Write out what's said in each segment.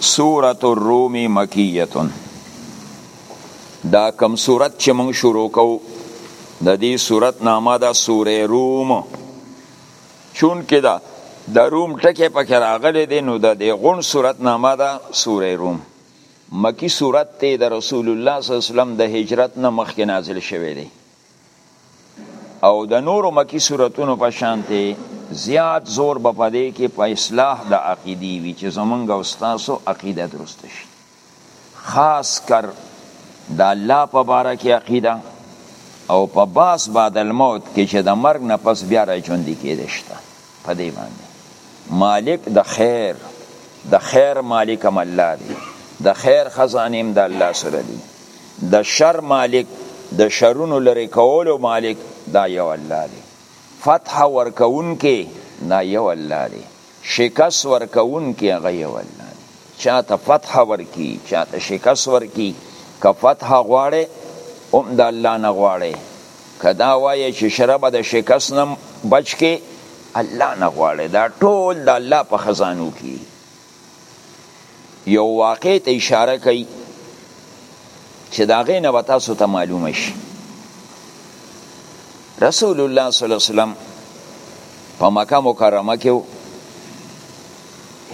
سورة الروم مکیتون دا کم سورت چې موږ شروع کو د دې سورت نامه ده سوره روم چون کې دا د روم ټکی پکې راغلی دی نو د دې غون سورت نامه ده سوره روم مکی سورت ته د رسول الله صلی الله علیه وسلم د هجرت نه مخکې نازل شوی دی او د نورو مکی صورتونو په شانته زیات زور به پدې کې په اصلاح د عقیدی وی چې زمونږ او تاسو عقیده درست شي خاص کر د الله په باره کې عقیده او په باس بعد الموت کې چې د مرګ نه پس بیا را ژوندې کېدشته په دې باندې مالک د خیر د خیر مالک هم الله دی د خیر خزانه هم د الله سره دی د شر مالک د شرونو لري کولو مالک دا یو الله دی فتح ورکون کې دا یو الله دی شکست ورکون کې هغه یو الله دی چاته فتح ورکی چاته شکست ورکی که فتح غواړي هم د الله نه غواړي که دا وایې چې شره به د شکست نه بچ کې الله نه غواړي دا ټول د الله په خزانو کې یو واقع ته اشاره کوي چې دا غې نه تاسو ته معلومه شي رسول الله صلی الله علیه وسلم په مکه مکرمه کې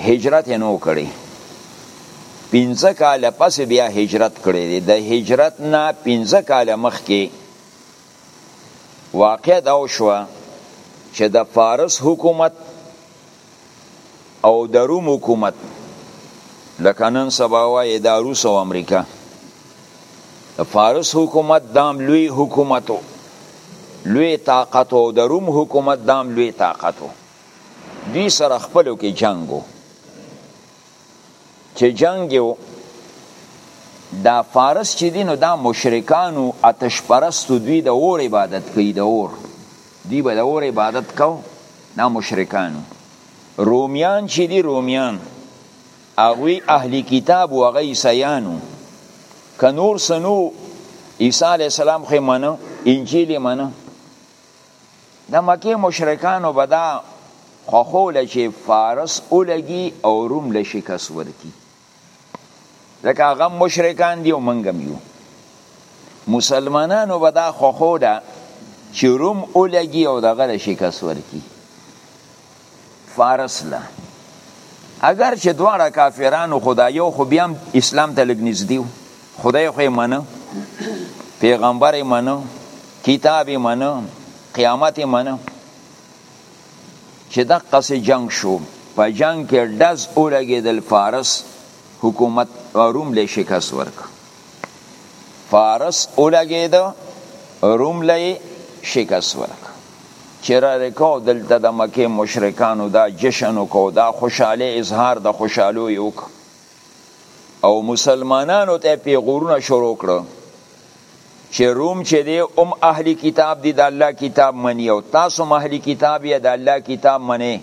هجرت نو کړی پنځه کاله پس بیا هجرت کړی دی د هجرت نه پنځه کاله مخکې واقع دا وشوه چې د فارس حکومت او د روم حکومت لکه نن سبا وایي دا روس او امریکا د فارس حکومت دام لوی حکومت و لوی طاقت او د روم حکومت دام لوی طاقت و دوی سره خپلو کې جنگ و چه جنگ یو دا فارس چې دي نو دا مشرکانو آتش پرستو دوی د اور عبادت کوي د اور دوی به د اور عبادت کو دا مشرکانو رومیان چې دي رومیان هغوی اهلی کتاب و هغه عیسیانو که نور سنو عیسی علیه السلام خو منه انجیل منه د مکې مشرکانو به دا خوښوله چې فارس ولګي او روم له شکست ورکړي ځکه هغه مشرکان دي او موږ هم یو مسلمانانو به دا خوښوله چې روم ولګي او دغه له شکست ورکړي فارس له اگر چې دواړه کافرانو خدا یو خو بیا اسلام ته لګ نږدې خدای خو یې منه پیغمبر یې منه کتاب یې منه قیامت یې منه چې دقسې جنگ شو په جنگ کې ډز ولګېدل فارس حکومت روم له شکست ورک فارس ولګېده روم له شکست ورک چې رارکو دلته د مکې مشرکانو دا جشن وکړو دا خوشحالي اظهار د خوشحالو یو او مسلمانانو ته پیغورونه شروع کړو چې روم چې دی ام اهلی کتاب دی د الله کتاب منی او تاسو اهلی کتاب یې د الله کتاب منی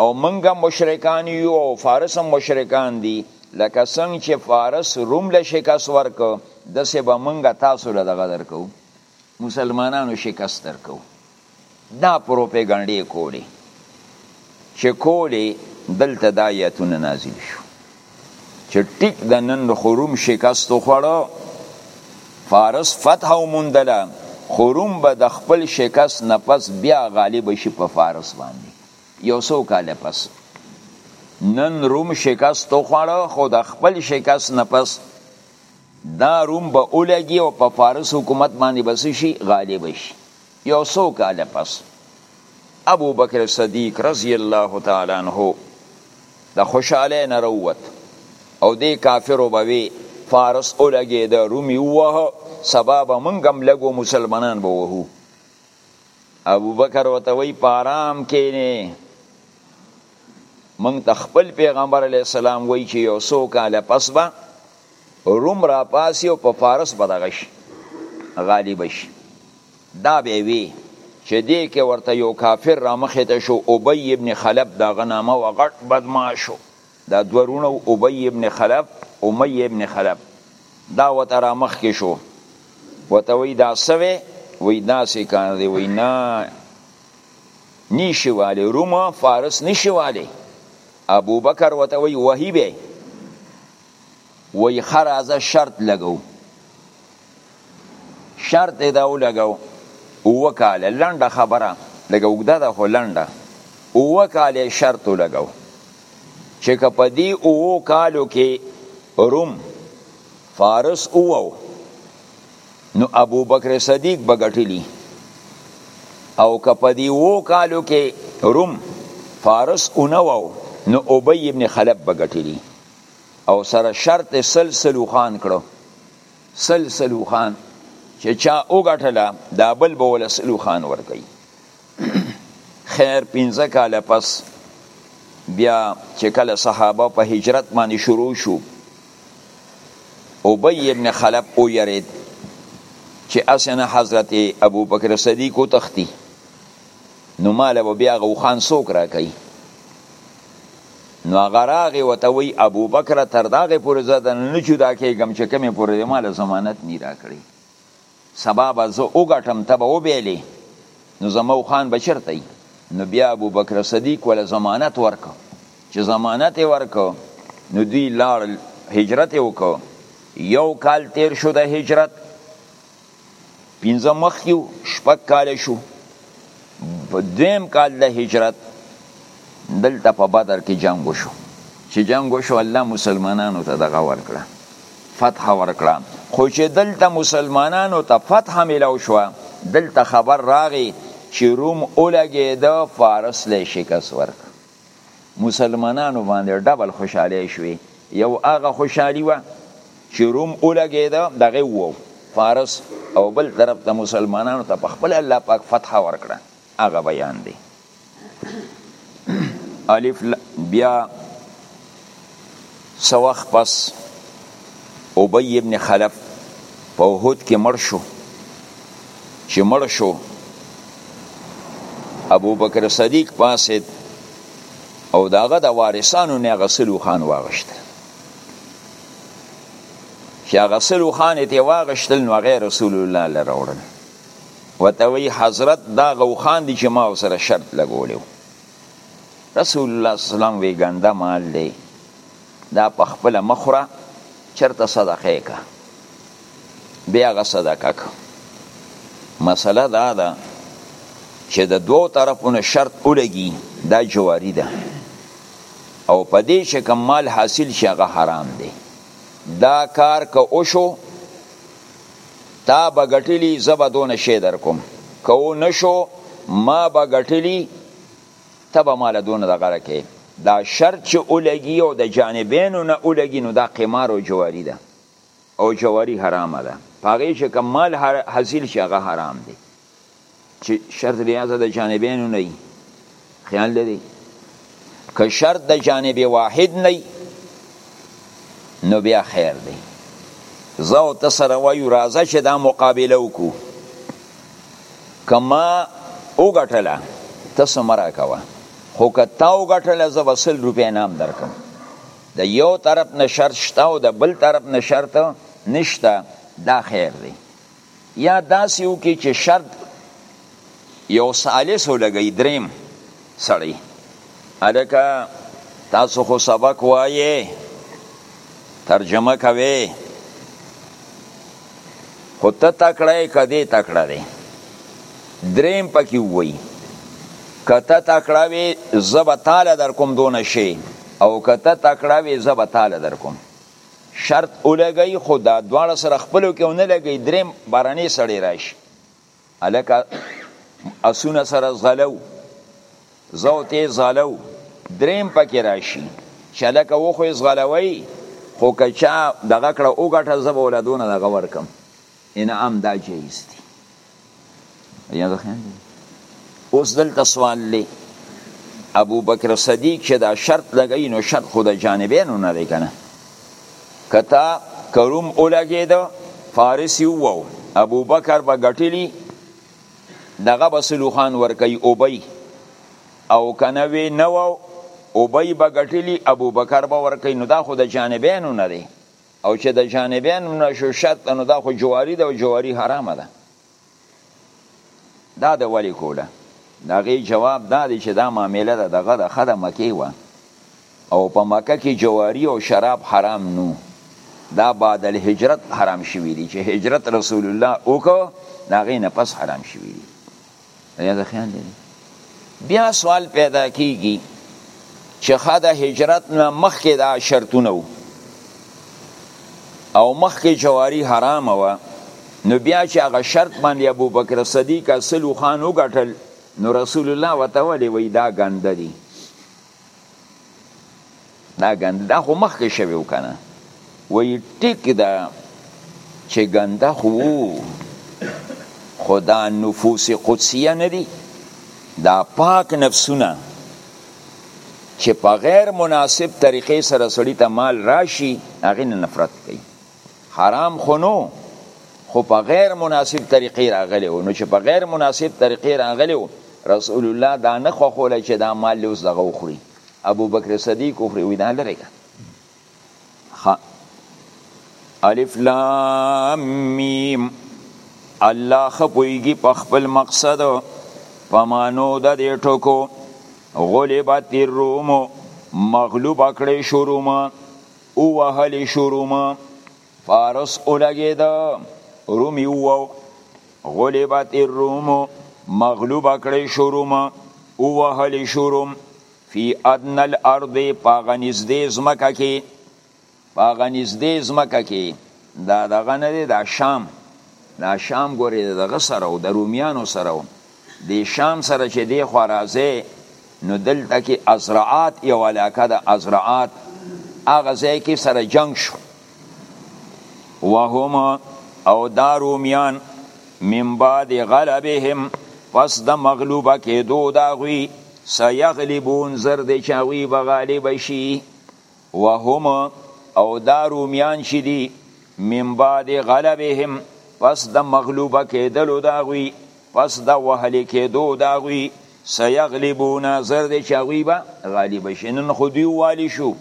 او منګه مشرکان یو او فارس هم مشرکان دي لکه څنګه چې فارس روم له شکست ورک د سه به منګه تاسو له دغه درکو مسلمانانو شکست درکو دا پروپاګاندا کولی چې کولی دلته د آیاتونه نازل شو چې ټیک د نن د خروم شکست خوړو فارس فتح ومندله خروم به د خپل شکست نه پس بیا غالب شي په فارس باندې یو څو کال پس نن روم شکست خوړو خو د خپل شکست نه پس دا روم به ولګي او په فارس حکومت باندې بس شي غالب شي یو څو کال پس ابو بکر صدیق رضی الله تعالی عنہ د خوشاله نه روت او دې کافرو به وی فارس ولګي د رومي وه سبا به مونږ هم لګو مسلمانان به وهو ابو بکر وته وی پارام کینه مونږ ته خپل پیغمبر علی السلام وای چې یو سو کال پس به روم را پاسی او په فارس به دغه شي غالب شي دا به وی چې دې کې ورته یو کافر را مخې ته شو ابی ابن خلب دا غنامه و غټ بدمعشو دا دورونه ابی ابن خلب امی ابن خلب دا وته را مخ کې شو وته وی دا سوي وی دا سې کار دی وی نه نیشی والی روم فارس نیشی والی ابو بکر وته وی وحی به وی خرازه شرط لګو شرط دا ولګو وکاله لنډه خبره لګو وګدا ده خو لنډه وکاله شرط لګو چې کپدی او کالو کې روم فارس اوو نو ابو بکر صدیق بغټلی او کپدی وو کالو کې روم فارس اونو نو ابی ابن خلب بغټلی او سره شرط سلسلو خان کړو سلسلو خان چې چا وګټله دا بل بوله سلو خان ورکي خیر پنځه کاله پس بیا چې کله صحابه په هجرت باندې شروع شو ابی ابن خلب او یرید چې اسنه حضرت ابو بکر صدیق او تختی نو مال به بیا غوخان سوک را کوي نو هغه راغې وته وی ابو بکر تر داغه پورې زدن نه جدا کېږم چې کمې پورې مال ضمانت نه را کړی سبا به زه وګټم ته به وبیلې نو زما او خان به چرته یي نو بیا ابو بکر صدیق ولا ضمانت ورک چې ضمانت ورک نو دوی لاړ هجرت وکړ یو کال تیر شو د هجرت پنځه مخ یو شپږ کال شو دویم کال د هجرت دلته په بدر کې جنگ وشو چې جنگ وشو الله مسلمانانو ته دغه ورکړه فتح ورکړه خو چې دلته مسلمانانو ته فتح ملو شو دلته خبر راغی چې روم اولګې د فارس له شکست ورکړه مسلمانانو باندې ډبل خوشحالي شوي یو هغه خوشحالي وه چې روم ولګېده دغه وو فارس او بل طرف ته مسلمانانو ته په خپل الله پاک فتح ورکړه هغه بیان دی الف بیا څه وخت پس ابی ابن خلف په احد کې مړ شو چې مړ شو ابو بکر صدیق پاسید او داغه د وارثانو نه غسلو خان واغشت چې غسلو خان ته واغشتل نو غیر رسول الله لره وړل وتوی حضرت دا غو خان دي چې ما سره شرط لګولیو رسول الله صلی الله علیه وسلم وی ګنده مال دی دا په خپل مخره چرته صدقه کا بیا غ صدقه کا مسله دا ده چې د دوو طرفونو شرط ولګي دا جواری ده او په دې چې کوم مال حاصل شي هغه حرام دی دا کار که وشو تا به ګټلی زه به دونه شی در کوم که ونشو ما به ګټلی ته به ماله دونه دغه راکې دا شرط چې اولګي او د جانبینو نه اولګي نو دا قمار او جواری ده او جواری حرام ده پاغه چې کوم مال حاصل شي هغه حرام دي چې شرط بیا د جانبینو نه وي خیال لري که شرط د جانب واحد نه نو بیا خیر دی زه او ته سره وایو راځه چې دا مقابله وکړو که ما وګټله ته څه مه راکوه خو که تا وګټله زه به سل روپۍ انعام درکوم د یو طرف نه شرط شته او د بل طرف نه شرط نشته دا خیر دی یا داسې وکړي چې شرط یو ثالث ولګوي دریم سړی الکه تاسو خو سبق وایې ترجمه کوي خو ته تکړه یې که دی تکړه دی دریم پکې ووایي که ته تکړه وې زه به تاله در کوم دونه شي او که ته تکړه وې زه به تاله در کوم شرط ولګوي خو دا دواړه سره خپلو کې ونه لګوي دریم بهرنی سړی راشي هلکه اسونه سره زغلو زو ته زغلو دریم پکې راشي چې هلکه وخو یې زغلوي خو که چا دغه کړه وګټه زه به وله دونه دغه ورکم انعام دا جایز دی یاد خیال دی اوس دلته سوال دی ابو بکر صدیق چې دا شرط لګی نو شرط خو د جانبینو نه دی کنه که تا که روم ولګېده فارس یې وواو ابوبکر به ګټلي دغه به سلوخان ورکوي اوبی او که نه وې نه واو اوبی به ګټلي ابوبکر به ورکوي نو دا خو د جانبینو نه دی او چې د جانبینو نه شو شرط نو دا خو جواري ده او جواري حرامه ده دا د ولی کوله دا غي جواب دا دی چې دا معامله د دغه د خده مکی و او په مکه کې جواری او شراب حرام نو دا بعد الهجرت حرام شوی دی چې هجرت رسول الله وکړو دا غي نه پس حرام شوی دی یا د خیال دی بیا سوال پیدا کیږي چې خدا هجرت نه مخکې دا شرطونه وو او مخکې جواری حرام و نو بیا چې هغه شرط باندې ابو بکر صدیق اصلو خان وګټل نو رسول الله وته ولې وی دا ګنده دي دا ګند دا خو مخکې شوی وکنه وی ټیک دا چې ګنده خو خدا نفوس قدسیه نه دی دا پاک نفسونه چې په غیر مناسب طریقې سره سړی ته مال راشي هغه نه نفرت کوي حرام خو نو خو په غیر مناسب طریقې راغلی و نو چې په غیر مناسب طریقې راغلی و رسول الله دا نه خوښولی چې دا مال اوس دغه وخوري ابوبکر صدیق وخوري وایي دا لرې کړه الف لام میم الله خپويږي په خپل مقصد په مانو د دې ټکو غلبت الروم مغلوب کړي شروع ووهل شو روم فارس ولګید رومی وو غلبت الروم مغلوب کړی شو روم ووهل شو روم فی ادن الارض پاغه نږدې ځمکه کې پاغه نږدې ځمکه کې دا دغه نه دی دا شام دا شام ګورې دغه سره او د رومیانو سره دی شام سره چې دی خوا راځی نو دلته کې ازرعات یو علاقه ده ازرعات هغه ځای کې سره جنگ شو وهم او دا رومیان من بعد غلبهم پس د مغلوبه کېدو د هغوی سیغلبون زر دی چې هغوی به غالب شي وهم او دا رومیان چې دي من بعد غلبهم پس د مغلوبه کېدلو د هغوی پس د وهلې کېدو د هغوی سیغلبون زر دی چې هغوی به غالب شي نن خو دوی والي شو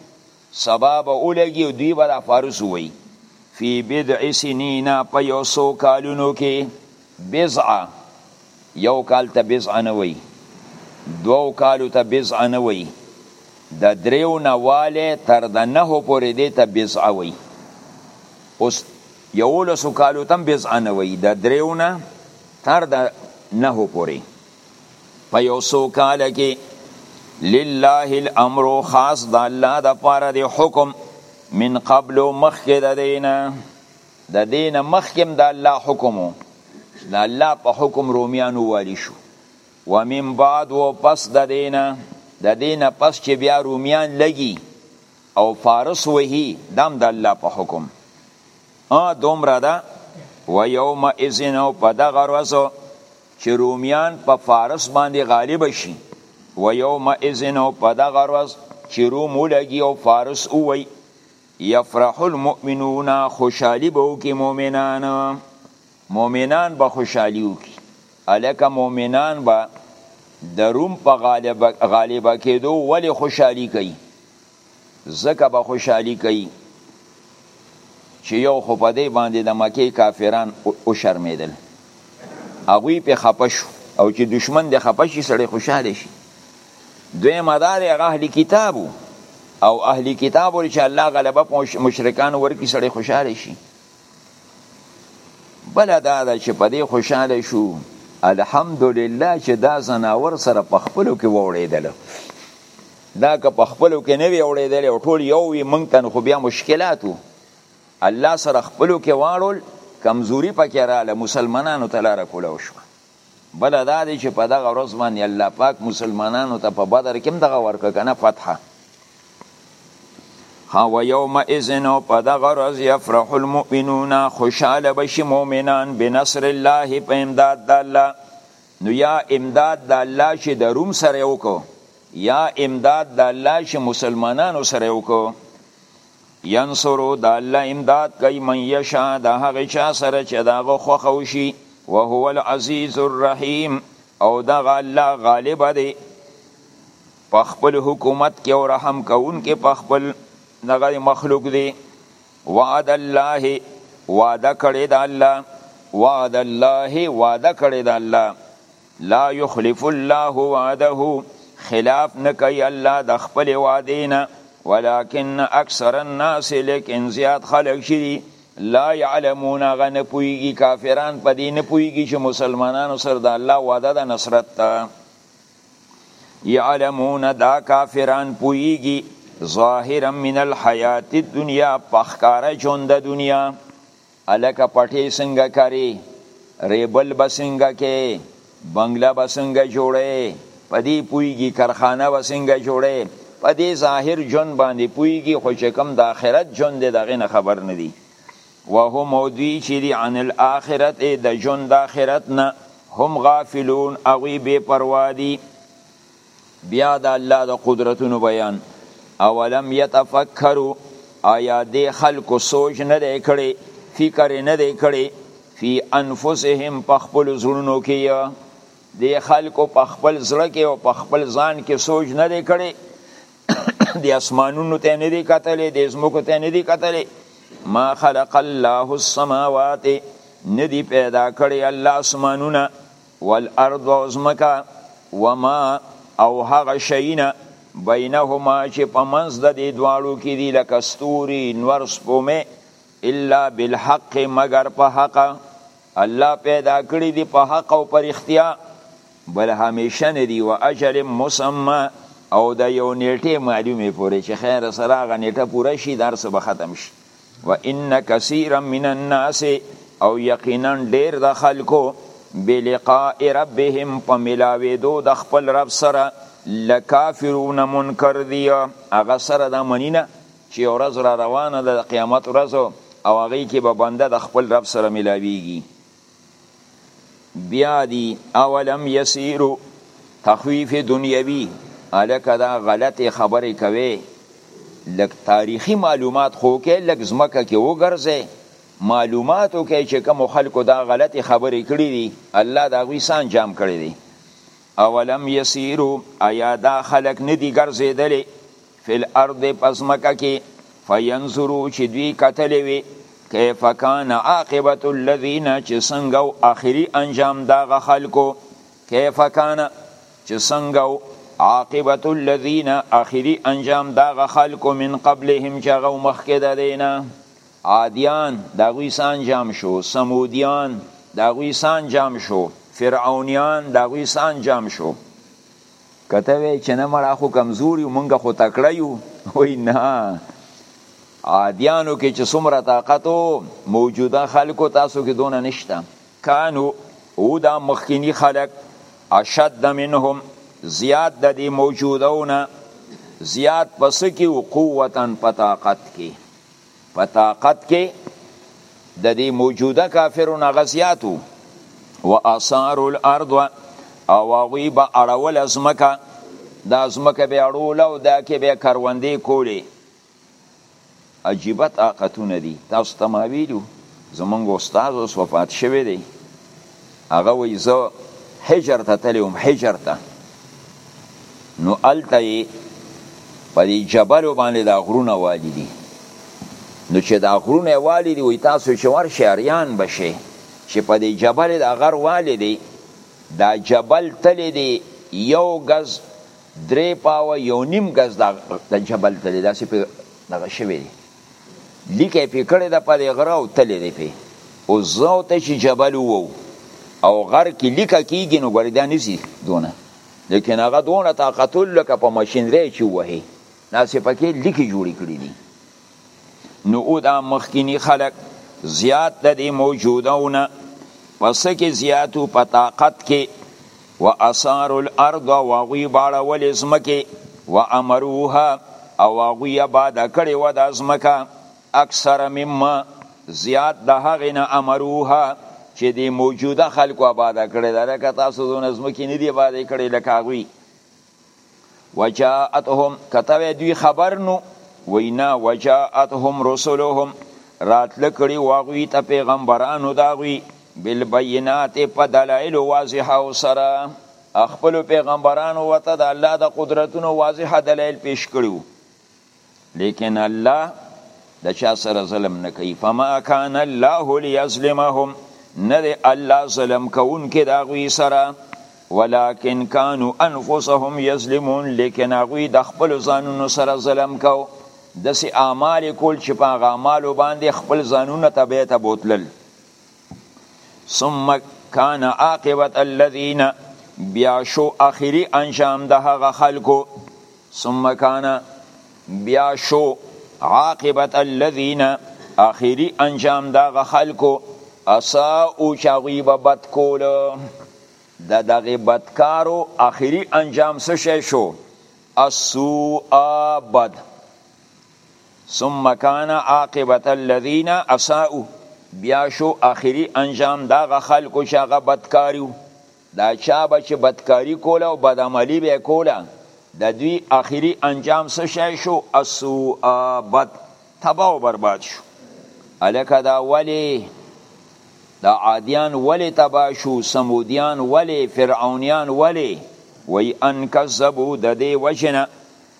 سبا به ولګي دوی به د فارس ووایي فی بدع سنین په یو څو کالونو کې بضعه، یو کال ته بضعه نه وایي، دوو کالو ته بضعه نه وایي، د درېو نه والی تر د نهو پورې دې ته بضعه وایي. اوس یوولسو کالو ته هم بضعه نه وایي، د درېو نه تر د نهو پورې. په یو څو کاله کې لله الامر خاص د الله د پاره دی حکم من قبل مخکې د دینه د دې نه مخکې هم د الله حکم و د الله په حکم رومیان ووالي شو ومن بعد و پس د دې نه د دې نه پس چې بیا رومیان لګي او فارس وهي دا هم د الله په حکم دومره ده و یوم اذن او په دغه ورځ چې رومیان په فارس باندې غالب شي و یوم اذن او په دغه ورځ چې روم ولګي او فارس ووي یفرح المؤمنون خوشحالی به وکړي مؤمنان مؤمنان به خوشحالی وکړي الکه مؤمنان به د روم په غالب غالبه کېدو ولې خوشحالی کوي ځکه به خوشحالی کوي چې یو خو په دې باندې د مکې کافران وشرمېدل هغوی پې خفه شو او چې دشمن دې خفه شي سړی خوشحاله شي دویمه دا دی هغه اهل کتاب او اهل کتاب ور چې الله غلبه په مشرکان ورکی سړی خوشاله شي بل دا ده چې په دې خوشاله شو الحمدلله چې دا زناور سره په خپلو کې وړېدل دا که په خپلو کې نه وی وړېدل او ټول یو وی مونږ ته خو بیا مشکلاتو الله سره خپلو کې واړول کمزوري پکې رااله مسلمانانو ته لاره کوله وشوه بل دا دی چې په دغه ورځ باندې الله پاک مسلمانانو ته په بدر کې هم دغه ورکړه کنه فتحه ها و یوم اذن په دغه ورځ یفرح المؤمنون خوشاله بشي مؤمنان بنصر الله په امداد د الله نو یا امداد د الله چې د روم سره وکړو یا امداد د الله چې مسلمانانو سره وکړو ینصرو د الله امداد کوي من یشا د هغه چا سره چې د هغه خوښه وشي وهو العزیز الرحیم او دغه الله غالب دی په خپل حکومت کې او رحم کوونکې په خپل دغه مخلوق دی وعد الله وعده کړې د الله وعد الله وعده کړې د الله لا یخلف الله وعده خلاف نه کوي الله د خپل وعدې نه ولكن اکثر الناس لیکن زیات خلک چې دي لا يعلمون هغه نه پوهېږي کافران په دې نه پوهېږي چې مسلمانانو سره د الله وعده د نصرت ته يعلمون دا کافران پوهېږي ظاهرا من الحیات الدنیا په ښکاره ژوند د دنیا هلکه پټی څنګه کرې ریبل به څنګه کې بنګله به څنګه جوړې په دې پویږي کارخانه به څنګه جوړې په دې ظاهر جون باندې پویږي خو چې کم د آخرت جون دی دغه نه خبر نه دی وهم دوی چې دی عن الاخرت د جون د آخرت نه هم غافلون اغوی بے پروا دی بیا د الله د قدرتونو بیان اولم یتفکرو آیا دی خلق سوچ نه دی کړی فکر نه دی کړی فی انفسهم په خپل زړونو کې دی خلق په خپل زړه کې او په خپل ځان کې سوچ نه دی کړی دی اسمانونو ته نه دی کتلې د زمکو ته نه دی کتلې ما خلق الله السماوات ندی پیدا کړی الله اسمانونه والارض او ځمکه وما او هغه شیونه بینهما چې په منځ د دې دواړو کې دي لکه ستوري نور سپومې الا بالحق مگر په حق الله پیدا کړی دی په حق او پر اختیا بل همیشه نه دی و اجل مسمى او د یو نیټه معلومه پورې چې خیر سره غنیټه پوره شي درس به ختم شي و ان کثیرا من الناس او یقینا ډیر د خلکو بلقاء ربهم په ملاویدو د خپل رب سره لکافرون منکر دی هغه سره د منینه چې ورځ را روانه ده د قیامت ورځ او هغه کې به بنده د خپل رب سره ملاویږي بیا دی اولم یسیرو تخویف دنیوی الکه دا غلط خبرې کوي لک تاریخی معلومات خو کې لک زمکه کې وګرځي معلوماتو کې چې کوم خلکو دا غلط خبرې کړې دي الله دا غوي سان جام کړې دي اولم یسیرو ایا دا خلک ندی ګرځیدلې فی الارض پس مکه کی فینظرو چی دوی کتلی وی کیف کان عاقبت الذین چی څنګه او اخری انجام داغه خلکو کیف کان چی څنګه او عاقبت الذین اخری انجام داغه خلکو من قبلهم چغه مخکې د دینا عادیان داغوی سان جام شو سمودیان داغوی سان جام شو فرعونیان داغوی سان جام شو که ته وایې چې نه مړه خو کمزور یو مونږ خو تکړه یو وایي نه عادیانو کې چې څومره طاقت موجوده خلکو تاسو کې دونه نشته کانو او دا مخکینی خلک اشد منهم زیاد د دې موجودونه زیاد پس کې او قوتن په طاقت کې په طاقت کې د دې موجوده کافرو نه غزيات وو واثار الارض او هغوی به اړول ازمکه دا ازمکه به اړول او دا کې به کروندې کولې عجیبه طاقتونه دي تاسو ته ما ویلو زمونږ استاد اوس وفات شوی دی هغه وی زه حجر ته تللی وم حجر ته نو هلته یې په دې جبلو باندې دا غرونه والي دي نو چې دا غرونه والي دي وایي تاسو چې ورشئ اریان به شئ چې په دې جبل دا غر والي دی دا جبل تللی دی یو ګز درې پاوه یو نیم ګز دا جبل تللی داسې په دغه شوی دی لیکه پی کړی د پدې غره او تلې دی پی او زو ته چې جبل وو او غر کې لیکه کیږي نو ګورې دا نسی دونه لیکن هغه دونه طاقت لکه په ماشینري چې وهي ناسې پکې لیکه جوړې کړې دي نو او دا مخکینی خلک زیات د دې موجودونه پس کې زیاتو په طاقت کې و اثارو الارض او هغوی باړولې ځمکې و امروها او هغوی آباده کړې وه دا ځمکه اکثر مما زیات د هغې نه امروها چې د موجوده خلکو آباده کړې ده لکه تاسو دونه ځمکې نه دي آبادې کړې لکه هغوی وجاءتهم کتوی دوی خبر نو وینا وجاءتهم رسلهم راتل کړي واغوي ته پیغمبرانو داغوي بالبينات په دلایل واضحه او سره خپل پیغمبرانو وته د الله د قدرتونو واضحه دلایل پیش کړیو لیکن الله د چا سره ظلم نه کوي فما کان الله ليظلمهم نه دی الله ظلم کوونکی د هغوی سره ولكن كانوا انفسهم يظلمون لیکن هغوی د خپل ځانونو سره ظلم کو داسې اعمال کول چې په هغه اعمالو باندې خپل ځانونه تبعه ته بوتلل ثم کان عاقبت الذين بیا شو اخری انجام د هغه خلکو ثم کان بیا شو عاقبت الذين اخری انجام د هغه خلکو اسا او چاغي به بد کول د دغه بدکارو اخری انجام څه شو اسو ابد ثم کان عاقبت الذین اساءو بیا شو اخری انجام دا غ خلکو چې هغه بدکاریو دا چا به چې بدکاری کوله او بدعملی به کوله د دوی اخری انجام څه شای شو اسو بد تبا او برباد شو الکه دا ولی دا عادیان ولی تبا شو سمودیان ولی فرعونیان ولی وی ان کذبو د دې وجنه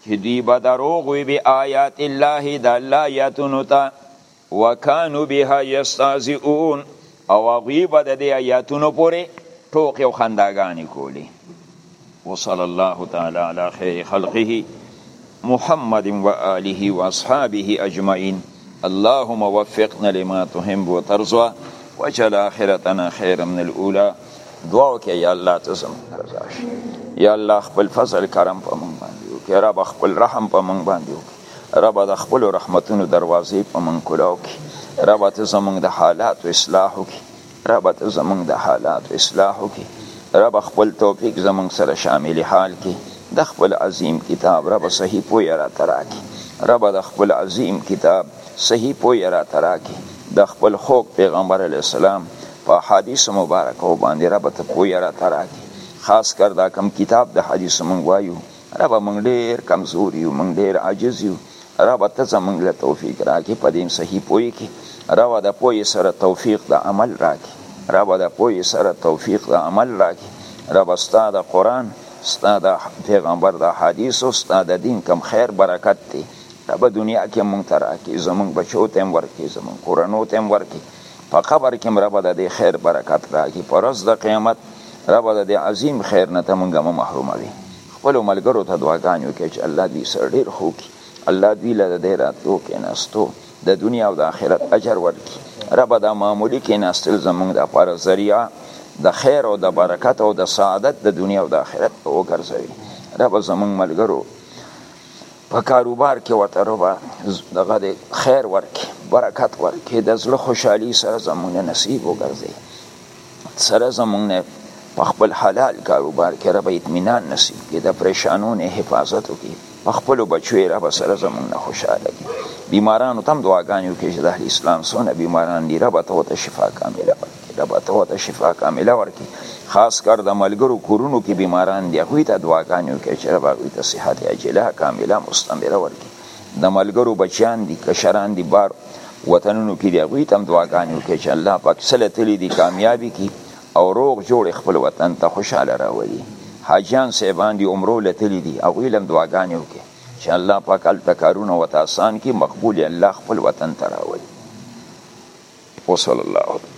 چې دوی به دروغ وي بې آیات الله د الله آیاتونو ته وکانو بها یستهزئون او هغوی به د دې آیاتونو پورې ټوکې او خنداګانې کولې وصلی الله تعالی علی خیر خلقه محمد و آله و اصحابه اجمعین اللهم وفقنا لما تحب وترضى وجل آخرتنا خیر من الاولى دعا وکړه یا الله ته زموږ رضا شي یا الله خپل فضل کرم په موږ باندې وکړي رب خپل رحم په موږ باندې وکړي رب د خپل رحمتونو دروازې په موږ کلاو کړي رب ته زموږ د حالات اصلاح وکړي ربه ته زمونږ د حالاتو اصلاح وکړي ربه خپل توفیق زمونږ سره شامل حال کړي د خپل عظیم کتاب ربه صحیح پوهه راته راکړي ربه د خپل عظیم کتاب صحیح پوهه راته راکړي د خپل خوږ پیغمبر علیه السلام په احادیثو مبارکو باندې ربه ته پوهه راته راکړي خاص کر دا کوم کتاب د حدیثو مونږ وایو ربه موږ ډیر کمزور یو موږ ډیر عاجز یو ربه ته زموږ له توفیق راکې په دې صحیح پوی کې ربه د پوی سره توفیق د عمل راکې ربه د پوی سره توفیق د عمل راکې رب ستا د قرآن ستا د پیغمبر د حدیثو ستا د دین کم خیر برکت دی رب دنیا کې مونږ ته راکې زمونږ بچو ته هم ورکې زمونږ کورنو ته هم ورکې په قبر کې رب د دې خیر برکت راکړي پر ورځ د قیامت رب د دې عظیم خیر نه ته مونږه مو محرومه وي خپل ملګرو ته دعاګانې وکړي چې الله دوی سره ډېر ښه وکړي الله دوی له د دې راتلو کېناستو د دنیا او د آخرت اجر ورکړي رب دا معمولي کېناستل زمونږ دپاره ذریعه د خیر او د برکت او د سعادت د دنیا او د آخرت وګرځوي رب زمونږ ملګرو په کاروبار کې ورته ربا دغه دی خیر ورکړي برکت ورکړي د زړه خوشحالي سره زموږ نه نصیب وګرځي سره زموږ نه په خپل حلال کاروبار کې رب اطمینان نصیب کړي د پریشانو نه حفاظت وکړي په خپلو بچو یې رب سره زموږ نه خوشحاله کړي بیمارانو ته هم دعاګانې وکړي چې د اهل اسلام څونه بیماران دي ربه ته ورته شفا کامله ورکړي د بتو ته شفا کامله ورکي خاص کر د ملګرو کورونو کې بیماران دي هغوی ته دعاګانې وکړي چې رب هغوی ته صحت عاجله کامله مستمره ورکي د ملګرو بچیان دي کشران دي بار وطنونو کې دي هغوی ته هم دعاګانې وکړي چې الله پاک سله تللي دي کامیابي کړي او روغ جوړ خپل وطن ته خوشحاله راولي حاجیان صاحبان دي عمرو له تللي دي هغوی له هم دعاګانې وکړي چی الله پاک هلته کارونه ورته اسان کی مقبول یی الله خپل وطن ته راولی وصلی الله علیه